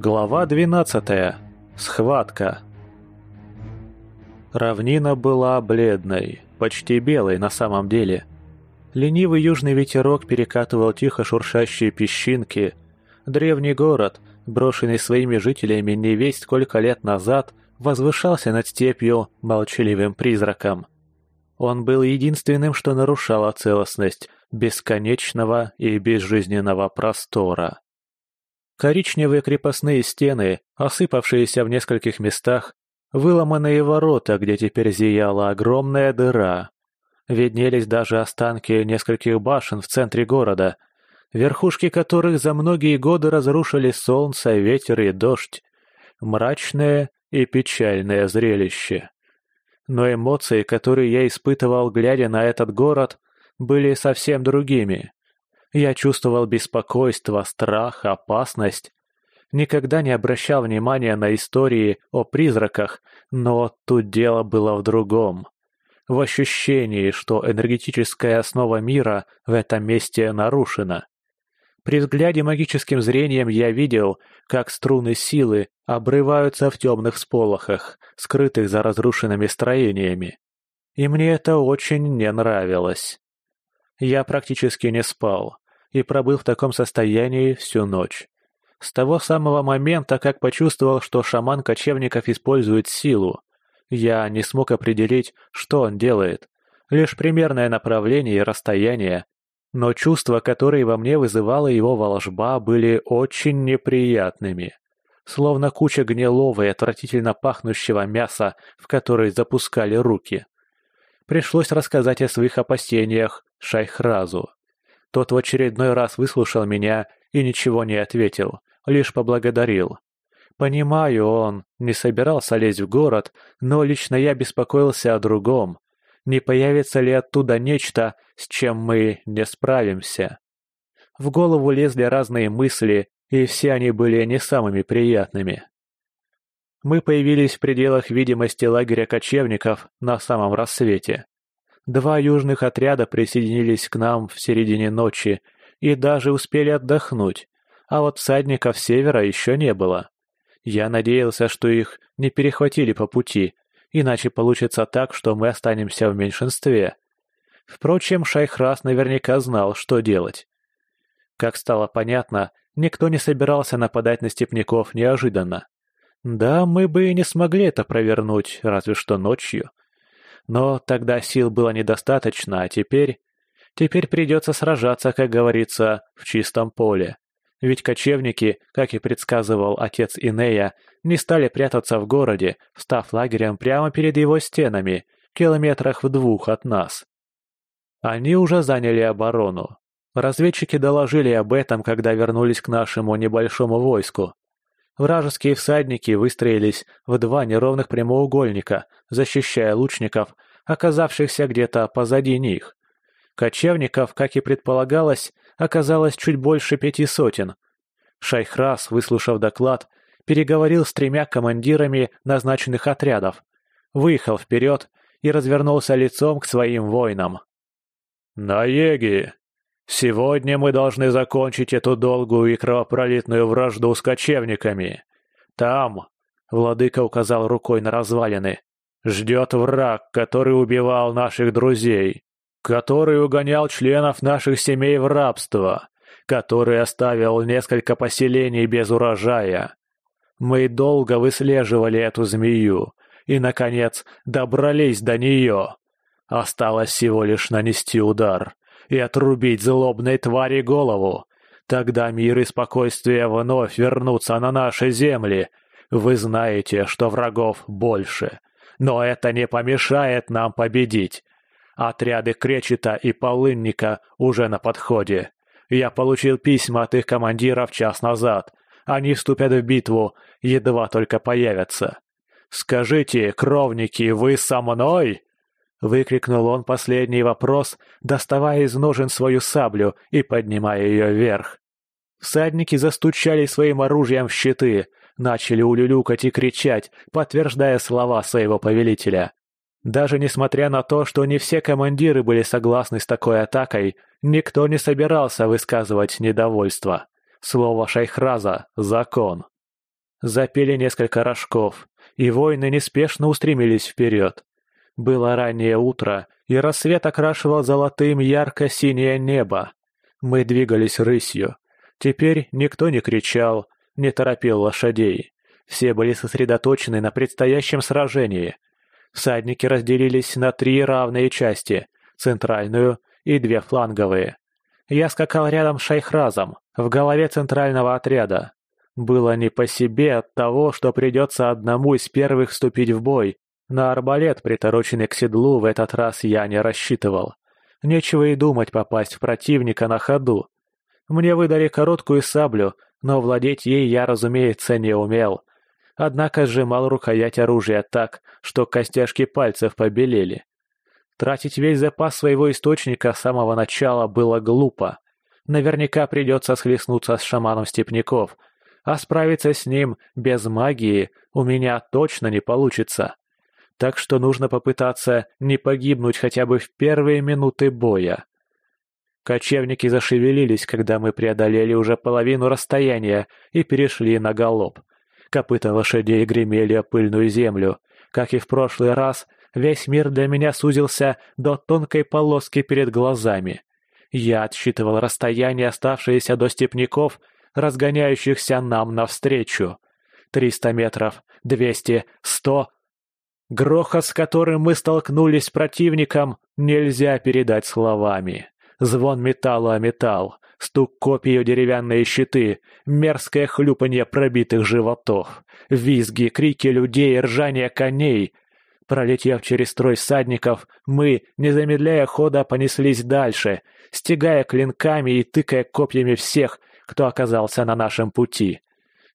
Глава 12. Схватка. Равнина была бледной, почти белой на самом деле. Ленивый южный ветерок перекатывал тихо шуршащие песчинки. Древний город, брошенный своими жителями не весть сколько лет назад, возвышался над степью молчаливым призраком. Он был единственным, что нарушало целостность бесконечного и безжизненного простора. Коричневые крепостные стены, осыпавшиеся в нескольких местах, выломанные ворота, где теперь зияла огромная дыра. Виднелись даже останки нескольких башен в центре города, верхушки которых за многие годы разрушили солнце, ветер и дождь. Мрачное и печальное зрелище. Но эмоции, которые я испытывал, глядя на этот город, были совсем другими. Я чувствовал беспокойство, страх, опасность. Никогда не обращал внимания на истории о призраках, но тут дело было в другом. В ощущении, что энергетическая основа мира в этом месте нарушена. При взгляде магическим зрением я видел, как струны силы обрываются в темных сполохах, скрытых за разрушенными строениями. И мне это очень не нравилось. Я практически не спал и пробыл в таком состоянии всю ночь. С того самого момента, как почувствовал, что шаман кочевников использует силу, я не смог определить, что он делает. Лишь примерное направление и расстояние. Но чувства, которые во мне вызывала его волжба, были очень неприятными. Словно куча гнилого и отвратительно пахнущего мяса, в который запускали руки. Пришлось рассказать о своих опасениях Шайхразу. Тот в очередной раз выслушал меня и ничего не ответил, лишь поблагодарил. Понимаю, он не собирался лезть в город, но лично я беспокоился о другом. Не появится ли оттуда нечто, с чем мы не справимся? В голову лезли разные мысли, и все они были не самыми приятными. Мы появились в пределах видимости лагеря кочевников на самом рассвете. Два южных отряда присоединились к нам в середине ночи и даже успели отдохнуть, а вот всадников севера еще не было. Я надеялся, что их не перехватили по пути, иначе получится так, что мы останемся в меньшинстве. Впрочем, Шайхрас наверняка знал, что делать. Как стало понятно, никто не собирался нападать на степняков неожиданно. Да, мы бы и не смогли это провернуть, разве что ночью. Но тогда сил было недостаточно, а теперь... Теперь придется сражаться, как говорится, в чистом поле. Ведь кочевники, как и предсказывал отец Инея, не стали прятаться в городе, став лагерем прямо перед его стенами, километрах в двух от нас. Они уже заняли оборону. Разведчики доложили об этом, когда вернулись к нашему небольшому войску. Вражеские всадники выстроились в два неровных прямоугольника, защищая лучников, оказавшихся где-то позади них. Кочевников, как и предполагалось, оказалось чуть больше пяти сотен. Шайхрас, выслушав доклад, переговорил с тремя командирами назначенных отрядов, выехал вперед и развернулся лицом к своим воинам. «Наеги!» Сегодня мы должны закончить эту долгую и кровопролитную вражду с кочевниками. Там, — владыка указал рукой на развалины, — ждет враг, который убивал наших друзей, который угонял членов наших семей в рабство, который оставил несколько поселений без урожая. Мы долго выслеживали эту змею и, наконец, добрались до нее. Осталось всего лишь нанести удар — и отрубить злобной твари голову. Тогда мир и спокойствие вновь вернутся на наши земли. Вы знаете, что врагов больше. Но это не помешает нам победить. Отряды Кречета и Полынника уже на подходе. Я получил письма от их командиров час назад. Они вступят в битву, едва только появятся. Скажите, кровники, вы со мной?» Выкрикнул он последний вопрос, доставая из ножен свою саблю и поднимая ее вверх. Всадники застучали своим оружием в щиты, начали улюлюкать и кричать, подтверждая слова своего повелителя. Даже несмотря на то, что не все командиры были согласны с такой атакой, никто не собирался высказывать недовольство. Слово шайхраза — закон. Запели несколько рожков, и воины неспешно устремились вперед. Было раннее утро, и рассвет окрашивал золотым ярко-синее небо. Мы двигались рысью. Теперь никто не кричал, не торопил лошадей. Все были сосредоточены на предстоящем сражении. Всадники разделились на три равные части — центральную и две фланговые. Я скакал рядом с Шайхразом, в голове центрального отряда. Было не по себе от того, что придется одному из первых вступить в бой. На арбалет, притороченный к седлу, в этот раз я не рассчитывал. Нечего и думать попасть в противника на ходу. Мне выдали короткую саблю, но владеть ей я, разумеется, не умел. Однако сжимал рукоять оружия так, что костяшки пальцев побелели. Тратить весь запас своего источника с самого начала было глупо. Наверняка придется схлестнуться с шаманом степняков — а справиться с ним без магии у меня точно не получится. Так что нужно попытаться не погибнуть хотя бы в первые минуты боя. Кочевники зашевелились, когда мы преодолели уже половину расстояния и перешли на галоп. Копыта лошадей гремели о пыльную землю. Как и в прошлый раз, весь мир для меня сузился до тонкой полоски перед глазами. Я отсчитывал расстояние, оставшееся до степняков, разгоняющихся нам навстречу. Триста метров, двести, сто. Грохот, с которым мы столкнулись с противником, нельзя передать словами. Звон металла о металл, стук копий о деревянные щиты, мерзкое хлюпанье пробитых животов, визги, крики людей, ржание коней. Пролетев через строй всадников, мы, не замедляя хода, понеслись дальше, стягая клинками и тыкая копьями всех, кто оказался на нашем пути.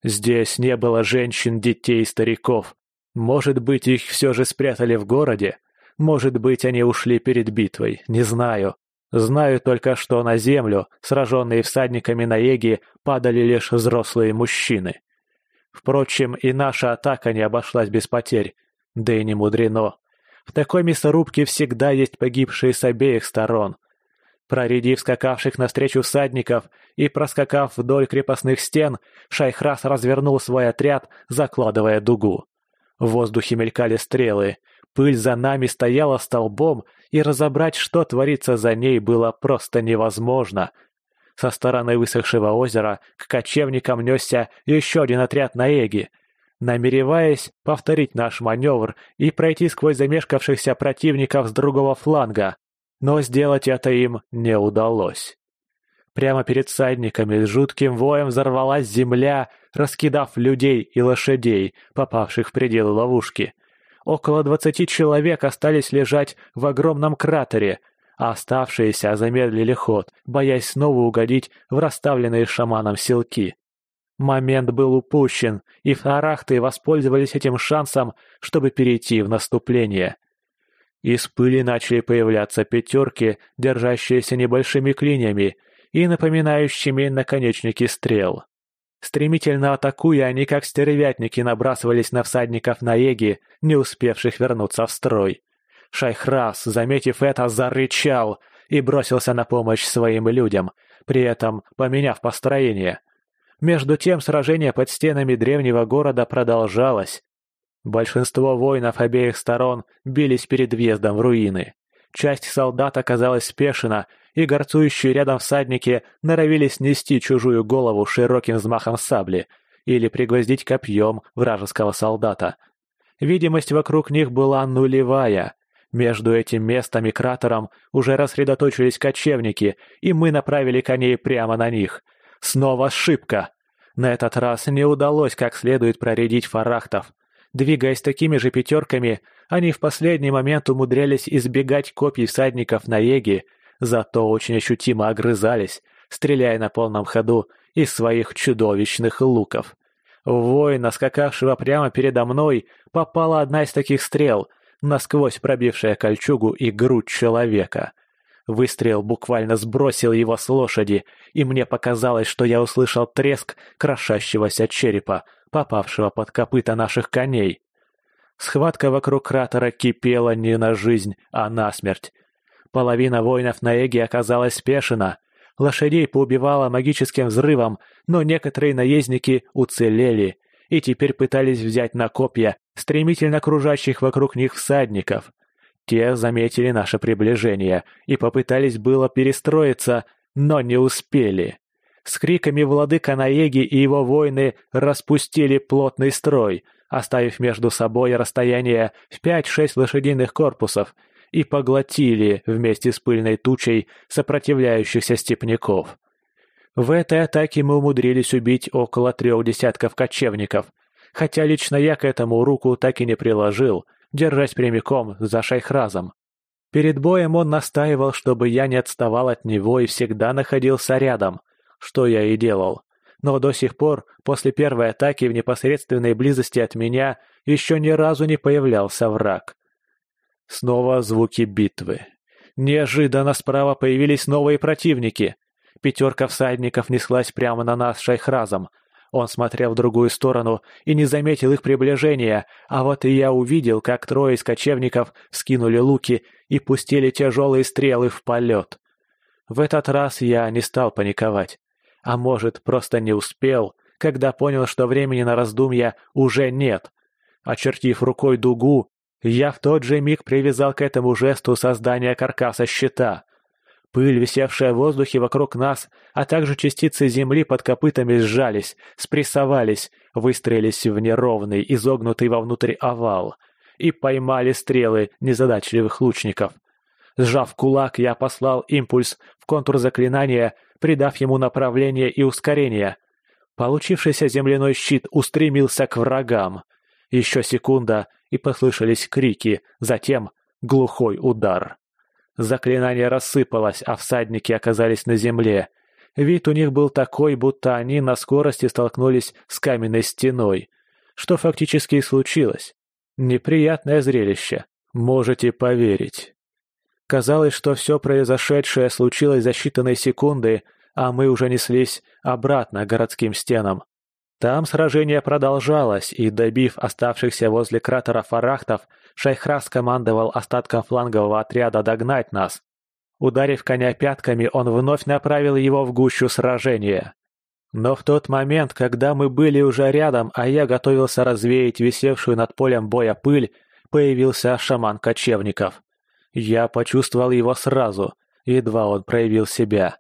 Здесь не было женщин, детей стариков. Может быть, их все же спрятали в городе? Может быть, они ушли перед битвой, не знаю. Знаю только, что на землю, сраженные всадниками на Еге, падали лишь взрослые мужчины. Впрочем, и наша атака не обошлась без потерь. Да и не мудрено. В такой мясорубке всегда есть погибшие с обеих сторон. Проредив скакавших навстречу всадников и проскакав вдоль крепостных стен, Шайхрас развернул свой отряд, закладывая дугу. В воздухе мелькали стрелы, пыль за нами стояла столбом, и разобрать, что творится за ней, было просто невозможно. Со стороны высохшего озера к кочевникам несся еще один отряд на Эги. Намереваясь повторить наш маневр и пройти сквозь замешкавшихся противников с другого фланга, но сделать это им не удалось. Прямо перед всадниками с жутким воем взорвалась земля, раскидав людей и лошадей, попавших в пределы ловушки. Около двадцати человек остались лежать в огромном кратере, а оставшиеся замедлили ход, боясь снова угодить в расставленные шаманом селки. Момент был упущен, и фарахты воспользовались этим шансом, чтобы перейти в наступление. Из пыли начали появляться пятерки, держащиеся небольшими клиньями и напоминающими наконечники стрел. Стремительно атакуя, они как стервятники набрасывались на всадников на еги, не успевших вернуться в строй. Шайхрас, заметив это, зарычал и бросился на помощь своим людям, при этом поменяв построение. Между тем сражение под стенами древнего города продолжалось, Большинство воинов обеих сторон бились перед въездом в руины. Часть солдат оказалась спешена, и горцующие рядом всадники норовили снести чужую голову широким взмахом сабли или пригвоздить копьем вражеского солдата. Видимость вокруг них была нулевая. Между этим местом и кратером уже рассредоточились кочевники, и мы направили коней прямо на них. Снова ошибка. На этот раз не удалось как следует проредить фарахтов. Двигаясь такими же пятерками, они в последний момент умудрялись избегать копий всадников на еге, зато очень ощутимо огрызались, стреляя на полном ходу из своих чудовищных луков. В воина, скакавшего прямо передо мной, попала одна из таких стрел, насквозь пробившая кольчугу и грудь человека. Выстрел буквально сбросил его с лошади, и мне показалось, что я услышал треск крошащегося черепа, попавшего под копыта наших коней. Схватка вокруг кратера кипела не на жизнь, а на смерть. Половина воинов на Эге оказалась спешена. Лошадей поубивала магическим взрывом, но некоторые наездники уцелели, и теперь пытались взять на копья стремительно кружащих вокруг них всадников. Те заметили наше приближение и попытались было перестроиться, но не успели. С криками владыка Наеги и его воины распустили плотный строй, оставив между собой расстояние в пять-шесть лошадиных корпусов, и поглотили вместе с пыльной тучей сопротивляющихся степняков. В этой атаке мы умудрились убить около трех десятков кочевников, хотя лично я к этому руку так и не приложил, держась прямиком за шайхразом. Перед боем он настаивал, чтобы я не отставал от него и всегда находился рядом, что я и делал. Но до сих пор, после первой атаки в непосредственной близости от меня, еще ни разу не появлялся враг. Снова звуки битвы. Неожиданно справа появились новые противники. Пятерка всадников неслась прямо на нас шайхразом. Он смотрел в другую сторону и не заметил их приближения, а вот и я увидел, как трое из кочевников скинули луки и пустили тяжелые стрелы в полет. В этот раз я не стал паниковать. А может, просто не успел, когда понял, что времени на раздумья уже нет. Очертив рукой дугу, я в тот же миг привязал к этому жесту создание каркаса щита. Пыль, висевшая в воздухе вокруг нас, а также частицы земли под копытами сжались, спрессовались, выстроились в неровный, изогнутый вовнутрь овал и поймали стрелы незадачливых лучников. Сжав кулак, я послал импульс в контур заклинания, придав ему направление и ускорение. Получившийся земляной щит устремился к врагам. Еще секунда, и послышались крики, затем глухой удар. Заклинание рассыпалось, а всадники оказались на земле. Вид у них был такой, будто они на скорости столкнулись с каменной стеной. Что фактически и случилось. Неприятное зрелище, можете поверить. Казалось, что все произошедшее случилось за считанные секунды, а мы уже неслись обратно к городским стенам. Там сражение продолжалось, и, добив оставшихся возле кратера фарахтов, Шайхрас командовал остатком флангового отряда догнать нас. Ударив коня пятками, он вновь направил его в гущу сражения. Но в тот момент, когда мы были уже рядом, а я готовился развеять висевшую над полем боя пыль, появился шаман кочевников. Я почувствовал его сразу, едва он проявил себя.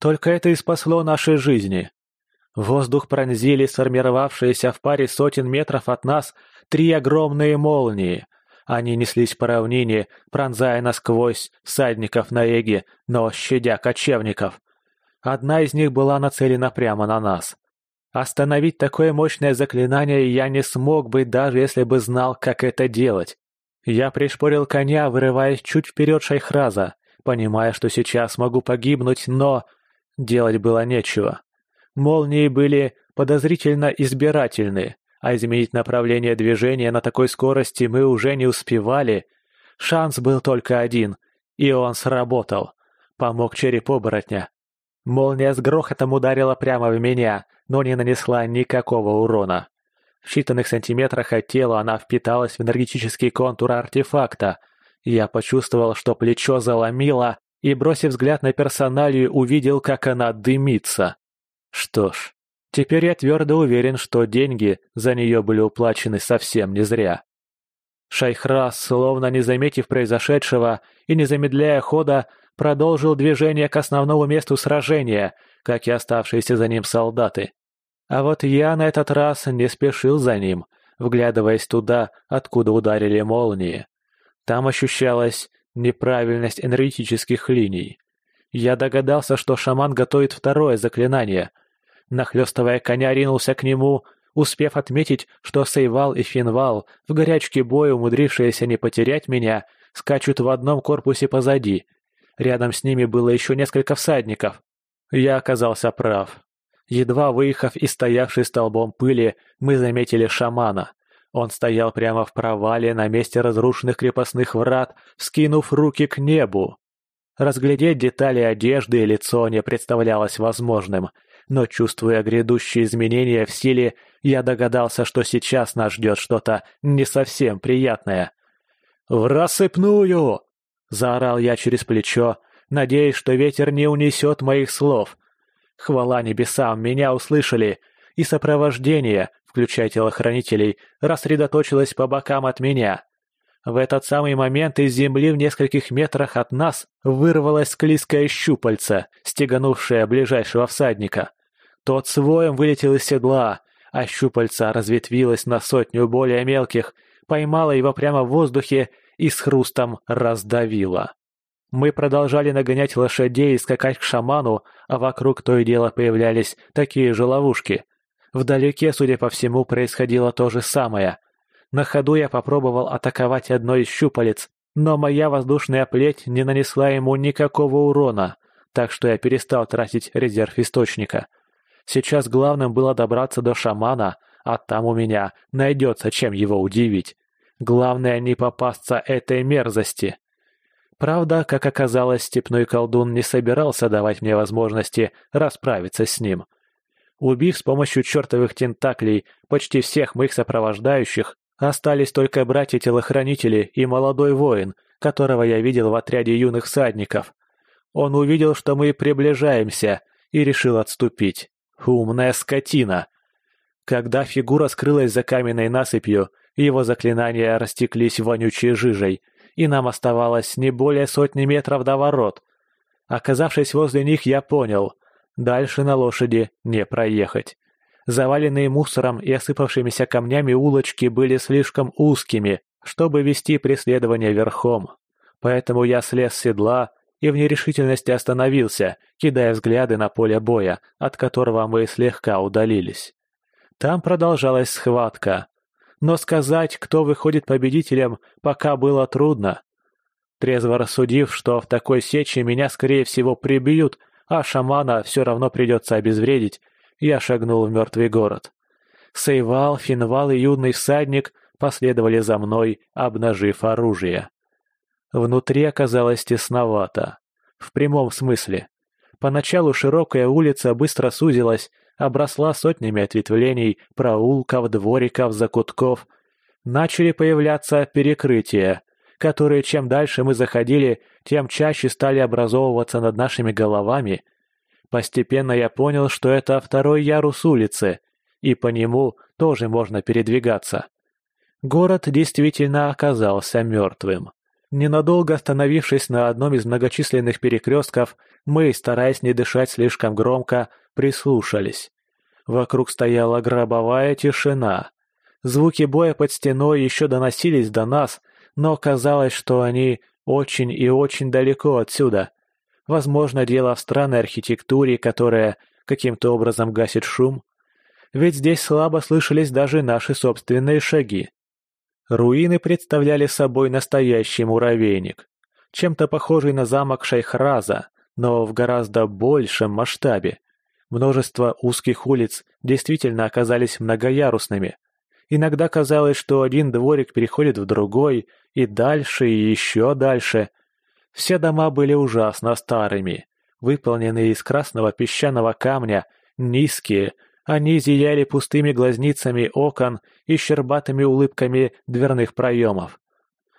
Только это и спасло наши жизни. Воздух пронзили сформировавшиеся в паре сотен метров от нас три огромные молнии. Они неслись по равнине, пронзая насквозь всадников на эге, но щадя кочевников. Одна из них была нацелена прямо на нас. Остановить такое мощное заклинание я не смог бы, даже если бы знал, как это делать. Я пришпорил коня, вырываясь чуть вперед шайхраза, понимая, что сейчас могу погибнуть, но... Делать было нечего. Молнии были подозрительно избирательны, а изменить направление движения на такой скорости мы уже не успевали. Шанс был только один, и он сработал. Помог череп оборотня. Молния с грохотом ударила прямо в меня, но не нанесла никакого урона. В считанных сантиметрах от тела она впиталась в энергетический контур артефакта. Я почувствовал, что плечо заломило, и, бросив взгляд на персоналию, увидел, как она дымится. Что ж, теперь я твердо уверен, что деньги за нее были уплачены совсем не зря. Шайхрас, словно не заметив произошедшего и не замедляя хода, продолжил движение к основному месту сражения, как и оставшиеся за ним солдаты. А вот я на этот раз не спешил за ним, вглядываясь туда, откуда ударили молнии. Там ощущалась неправильность энергетических линий. Я догадался, что шаман готовит второе заклинание, Нахлёстывая коня, ринулся к нему, успев отметить, что Сейвал и Финвал, в горячке боя умудрившиеся не потерять меня, скачут в одном корпусе позади. Рядом с ними было еще несколько всадников. Я оказался прав. Едва выехав из стоявшей столбом пыли, мы заметили шамана. Он стоял прямо в провале на месте разрушенных крепостных врат, скинув руки к небу. Разглядеть детали одежды и лицо не представлялось возможным — но, чувствуя грядущие изменения в силе, я догадался, что сейчас нас ждет что-то не совсем приятное. «В рассыпную!» — заорал я через плечо, надеясь, что ветер не унесет моих слов. Хвала небесам, меня услышали, и сопровождение, включая телохранителей, рассредоточилась по бокам от меня. В этот самый момент из земли в нескольких метрах от нас вырвалось склизкое щупальце, стеганувшее ближайшего всадника. Тот своем вылетел из седла, а щупальца разветвилось на сотню более мелких, поймала его прямо в воздухе и с хрустом раздавила. Мы продолжали нагонять лошадей и скакать к шаману, а вокруг то и дело появлялись такие же ловушки. Вдалеке, судя по всему, происходило то же самое. На ходу я попробовал атаковать одно из щупалец, но моя воздушная плеть не нанесла ему никакого урона, так что я перестал тратить резерв источника. Сейчас главным было добраться до шамана, а там у меня найдется чем его удивить. Главное не попасться этой мерзости. Правда, как оказалось, степной колдун не собирался давать мне возможности расправиться с ним. Убив с помощью чертовых тентаклей почти всех моих сопровождающих, остались только братья-телохранители и молодой воин, которого я видел в отряде юных всадников. Он увидел, что мы приближаемся, и решил отступить. Умная скотина! Когда фигура скрылась за каменной насыпью, его заклинания растеклись вонючей жижей, и нам оставалось не более сотни метров до ворот. Оказавшись возле них, я понял, дальше на лошади не проехать. Заваленные мусором и осыпавшимися камнями улочки были слишком узкими, чтобы вести преследование верхом. Поэтому я слез с седла и в нерешительности остановился, кидая взгляды на поле боя, от которого мы слегка удалились. Там продолжалась схватка, но сказать, кто выходит победителем, пока было трудно. Трезво рассудив, что в такой сече меня, скорее всего, прибьют, а шамана все равно придется обезвредить, я шагнул в мертвый город. Сейвал, Финвал и юный всадник последовали за мной, обнажив оружие. Внутри оказалось тесновато. В прямом смысле. Поначалу широкая улица быстро сузилась, обросла сотнями ответвлений, проулков, двориков, закутков. Начали появляться перекрытия, которые чем дальше мы заходили, тем чаще стали образовываться над нашими головами. Постепенно я понял, что это второй ярус улицы, и по нему тоже можно передвигаться. Город действительно оказался мертвым. Ненадолго остановившись на одном из многочисленных перекрестков, мы, стараясь не дышать слишком громко, прислушались. Вокруг стояла гробовая тишина. Звуки боя под стеной еще доносились до нас, но казалось, что они очень и очень далеко отсюда. Возможно, дело в странной архитектуре, которая каким-то образом гасит шум. Ведь здесь слабо слышались даже наши собственные шаги. Руины представляли собой настоящий муравейник, чем-то похожий на замок Шайхраза, но в гораздо большем масштабе. Множество узких улиц действительно оказались многоярусными. Иногда казалось, что один дворик переходит в другой, и дальше, и еще дальше. Все дома были ужасно старыми, выполненные из красного песчаного камня, низкие, они зияли пустыми глазницами окон и щербатыми улыбками дверных проемов.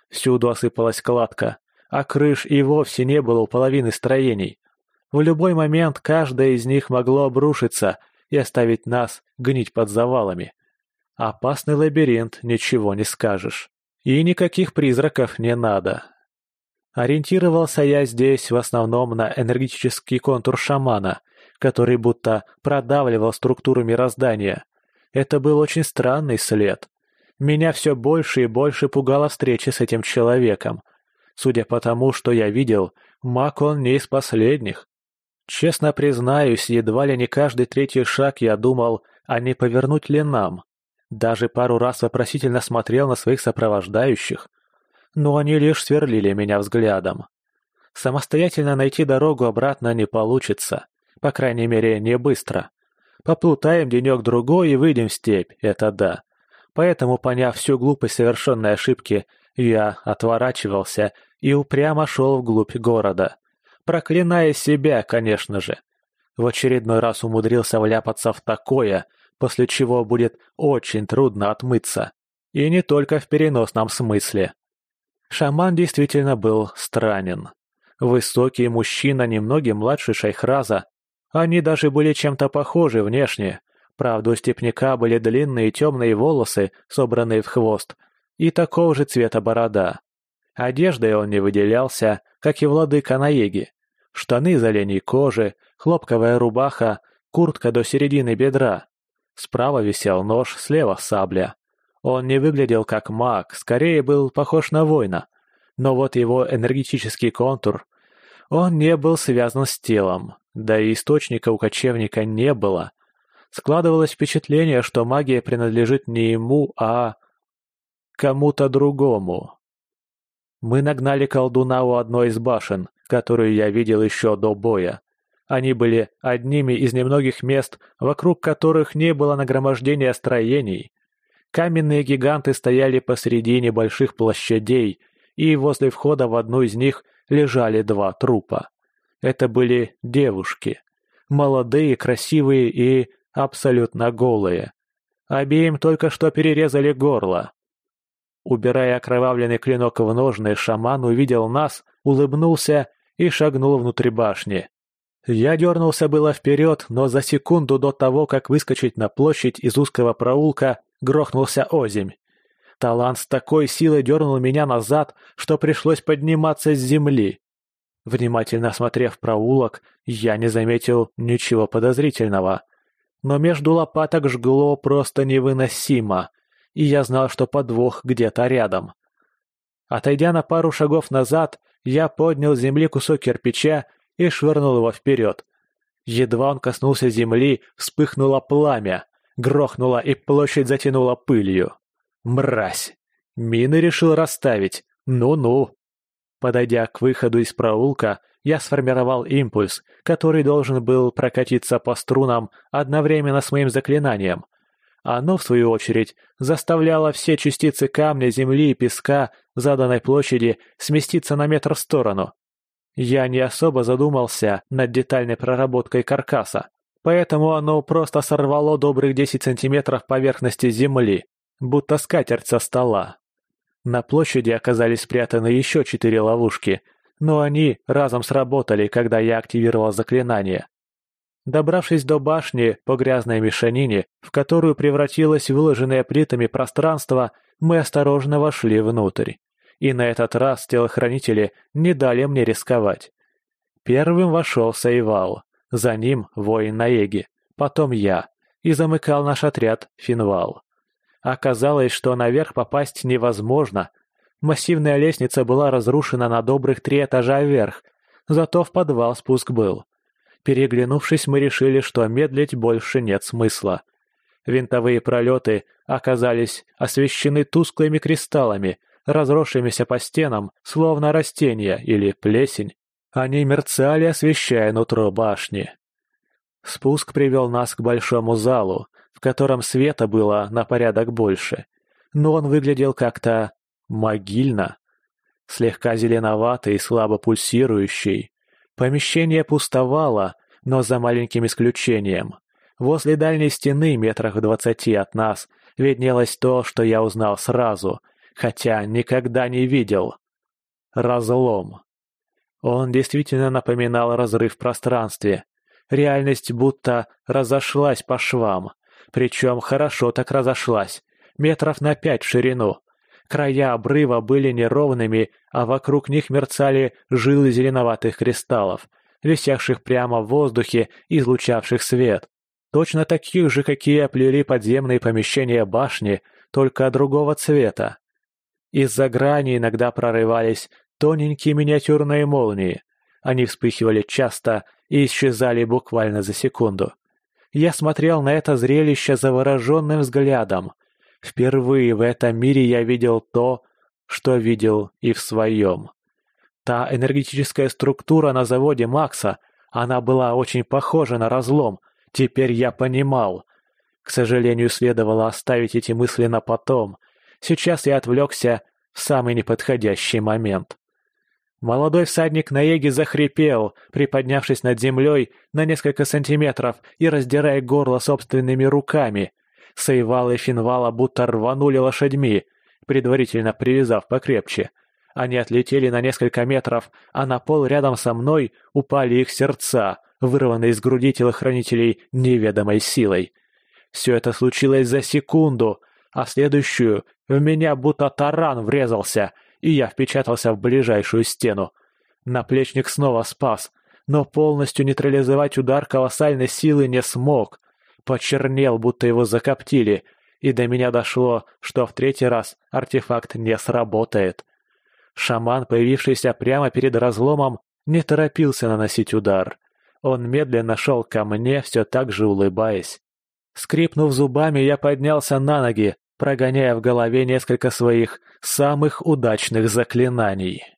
Всюду осыпалась кладка, а крыш и вовсе не было у половины строений. В любой момент каждое из них могло обрушиться и оставить нас гнить под завалами. Опасный лабиринт, ничего не скажешь. И никаких призраков не надо. Ориентировался я здесь в основном на энергетический контур шамана, который будто продавливал структуру мироздания. Это был очень странный след. Меня все больше и больше пугала встреча с этим человеком. Судя по тому, что я видел, маг он не из последних. Честно признаюсь, едва ли не каждый третий шаг я думал, а не повернуть ли нам. Даже пару раз вопросительно смотрел на своих сопровождающих. Но они лишь сверлили меня взглядом. Самостоятельно найти дорогу обратно не получится. По крайней мере, не быстро. Поплутаем денек-другой и выйдем в степь, это да. Поэтому, поняв всю глупость совершенной ошибки, я отворачивался и упрямо шел вглубь города проклиная себя, конечно же. В очередной раз умудрился вляпаться в такое, после чего будет очень трудно отмыться. И не только в переносном смысле. Шаман действительно был странен. Высокий мужчина, немногим младше Шайхраза. Они даже были чем-то похожи внешне. Правда, у степняка были длинные темные волосы, собранные в хвост, и такого же цвета борода. Одеждой он не выделялся, как и владыка Наеги. Штаны из оленей кожи, хлопковая рубаха, куртка до середины бедра. Справа висел нож, слева сабля. Он не выглядел как маг, скорее был похож на воина. Но вот его энергетический контур... Он не был связан с телом, да и источника у кочевника не было. Складывалось впечатление, что магия принадлежит не ему, а... кому-то другому. Мы нагнали колдуна у одной из башен, которую я видел еще до боя. Они были одними из немногих мест, вокруг которых не было нагромождения строений. Каменные гиганты стояли посреди больших площадей, и возле входа в одну из них лежали два трупа. Это были девушки. Молодые, красивые и абсолютно голые. Обеим только что перерезали горло. Убирая окровавленный клинок в ножны, шаман увидел нас, улыбнулся и шагнул внутрь башни. Я дернулся было вперед, но за секунду до того, как выскочить на площадь из узкого проулка, грохнулся озимь. Талант с такой силой дернул меня назад, что пришлось подниматься с земли. Внимательно осмотрев проулок, я не заметил ничего подозрительного. Но между лопаток жгло просто невыносимо, и я знал, что подвох где-то рядом. Отойдя на пару шагов назад, я поднял с земли кусок кирпича и швырнул его вперед. Едва он коснулся земли, вспыхнуло пламя, грохнуло и площадь затянула пылью. Мразь! Мины решил расставить. Ну-ну. Подойдя к выходу из проулка, я сформировал импульс, который должен был прокатиться по струнам одновременно с моим заклинанием. Оно, в свою очередь, заставляло все частицы камня, земли и песка заданной площади сместиться на метр в сторону. Я не особо задумался над детальной проработкой каркаса, поэтому оно просто сорвало добрых 10 сантиметров поверхности земли, будто скатерть со стола. На площади оказались спрятаны еще четыре ловушки, но они разом сработали, когда я активировал заклинание. Добравшись до башни по грязной мешанине, в которую превратилось выложенное плитами пространство, мы осторожно вошли внутрь. И на этот раз телохранители не дали мне рисковать. Первым вошел Сейвал, за ним воин Наеги, потом я, и замыкал наш отряд Финвал. Оказалось, что наверх попасть невозможно. Массивная лестница была разрушена на добрых три этажа вверх, зато в подвал спуск был. Переглянувшись, мы решили, что медлить больше нет смысла. Винтовые пролеты оказались освещены тусклыми кристаллами, разросшимися по стенам, словно растения или плесень. Они мерцали, освещая нутро башни. Спуск привел нас к большому залу, в котором света было на порядок больше, но он выглядел как-то могильно. Слегка зеленоватый и слабо пульсирующий, Помещение пустовало, но за маленьким исключением. Возле дальней стены, метрах в двадцати от нас, виднелось то, что я узнал сразу, хотя никогда не видел. Разлом. Он действительно напоминал разрыв в пространстве. Реальность будто разошлась по швам. Причем хорошо так разошлась. Метров на пять в ширину. Края обрыва были неровными, а вокруг них мерцали жилы зеленоватых кристаллов, висевших прямо в воздухе излучавших свет. Точно таких же, какие оплели подземные помещения башни, только другого цвета. Из-за грани иногда прорывались тоненькие миниатюрные молнии. Они вспыхивали часто и исчезали буквально за секунду. Я смотрел на это зрелище завороженным взглядом, Впервые в этом мире я видел то, что видел и в своем. Та энергетическая структура на заводе Макса, она была очень похожа на разлом, теперь я понимал. К сожалению, следовало оставить эти мысли на потом. Сейчас я отвлекся в самый неподходящий момент. Молодой всадник на еге захрипел, приподнявшись над землей на несколько сантиметров и раздирая горло собственными руками — Сейвал и Финвала будто рванули лошадьми, предварительно привязав покрепче. Они отлетели на несколько метров, а на пол рядом со мной упали их сердца, вырванные из груди телохранителей неведомой силой. Все это случилось за секунду, а следующую в меня будто таран врезался, и я впечатался в ближайшую стену. Наплечник снова спас, но полностью нейтрализовать удар колоссальной силы не смог. Почернел, будто его закоптили, и до меня дошло, что в третий раз артефакт не сработает. Шаман, появившийся прямо перед разломом, не торопился наносить удар. Он медленно шел ко мне, все так же улыбаясь. Скрипнув зубами, я поднялся на ноги, прогоняя в голове несколько своих самых удачных заклинаний.